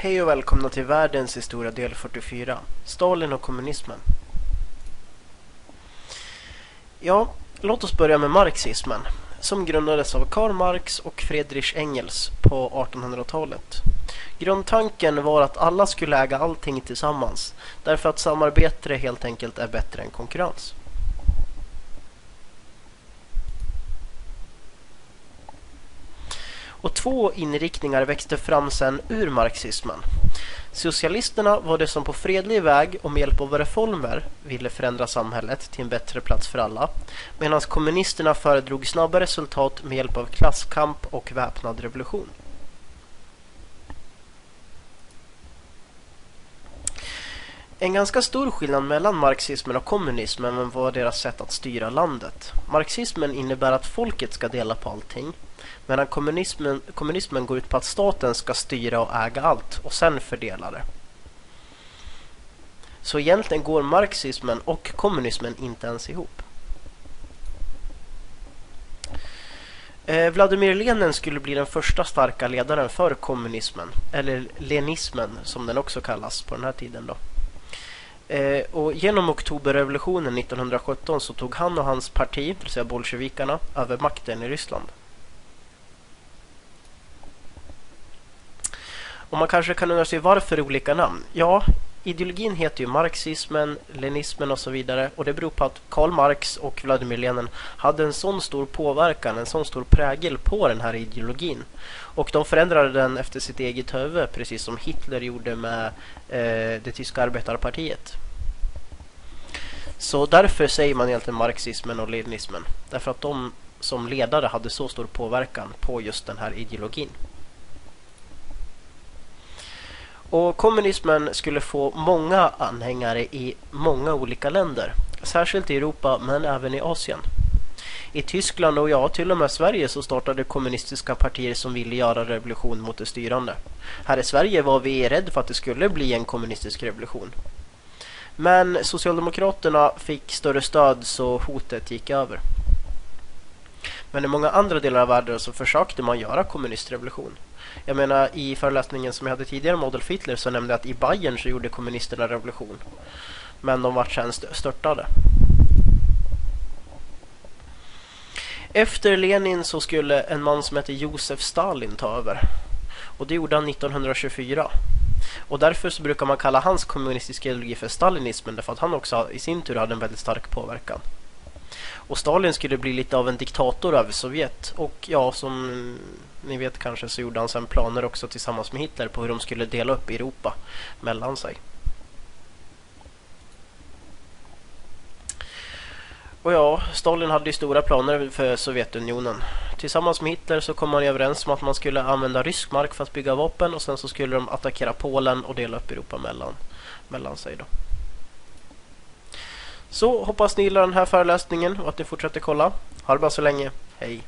Hej och välkomna till världens historia del 44. Stalin och kommunismen. Ja, låt oss börja med marxismen. Som grundades av Karl Marx och Friedrich Engels på 1800-talet. Grundtanken var att alla skulle äga allting tillsammans. Därför att samarbete helt enkelt är bättre än konkurrens. Och två inriktningar växte fram sen ur marxismen. Socialisterna var det som på fredlig väg och med hjälp av reformer ville förändra samhället till en bättre plats för alla. Medan kommunisterna föredrog snabba resultat med hjälp av klasskamp och väpnad revolution. En ganska stor skillnad mellan marxismen och kommunismen var deras sätt att styra landet. Marxismen innebär att folket ska dela på allting Medan kommunismen, kommunismen går ut på att staten ska styra och äga allt och sen fördela det. Så egentligen går marxismen och kommunismen inte ens ihop. Eh, Vladimir Lenin skulle bli den första starka ledaren för kommunismen, eller lenismen som den också kallas på den här tiden då. Eh, och genom oktoberrevolutionen 1917 så tog han och hans parti, det vill säga bolsjevikarna, över makten i Ryssland. Och man kanske kan undra sig varför olika namn. Ja, ideologin heter ju marxismen, lenismen och så vidare. Och det beror på att Karl Marx och Vladimir Lenin hade en sån stor påverkan, en sån stor prägel på den här ideologin. Och de förändrade den efter sitt eget huvud, precis som Hitler gjorde med eh, det tyska arbetarpartiet. Så därför säger man egentligen marxismen och leninismen. Därför att de som ledare hade så stor påverkan på just den här ideologin. Och kommunismen skulle få många anhängare i många olika länder. Särskilt i Europa men även i Asien. I Tyskland och ja, till och med Sverige så startade kommunistiska partier som ville göra revolution mot det styrande. Här i Sverige var vi rädda för att det skulle bli en kommunistisk revolution. Men Socialdemokraterna fick större stöd så hotet gick över. Men i många andra delar av världen så försökte man göra kommunistrevolution. Jag menar, i föreläsningen som jag hade tidigare om Adolf Hitler så nämnde jag att i Bayern så gjorde kommunisterna revolution. Men de vart sen störtade. Efter Lenin så skulle en man som hette Josef Stalin ta över. Och det gjorde han 1924. Och därför så brukar man kalla hans kommunistiska ideologi för stalinismen därför att han också i sin tur hade en väldigt stark påverkan. Och Stalin skulle bli lite av en diktator över Sovjet. Och ja, som ni vet kanske så gjorde han sen planer också tillsammans med Hitler på hur de skulle dela upp Europa mellan sig. Och ja, Stalin hade ju stora planer för Sovjetunionen. Tillsammans med Hitler så kom man överens om att man skulle använda rysk mark för att bygga vapen och sen så skulle de attackera Polen och dela upp Europa mellan, mellan sig då. Så hoppas ni gillar den här föreläsningen och att ni fortsätter kolla. Ha det bra så länge. Hej!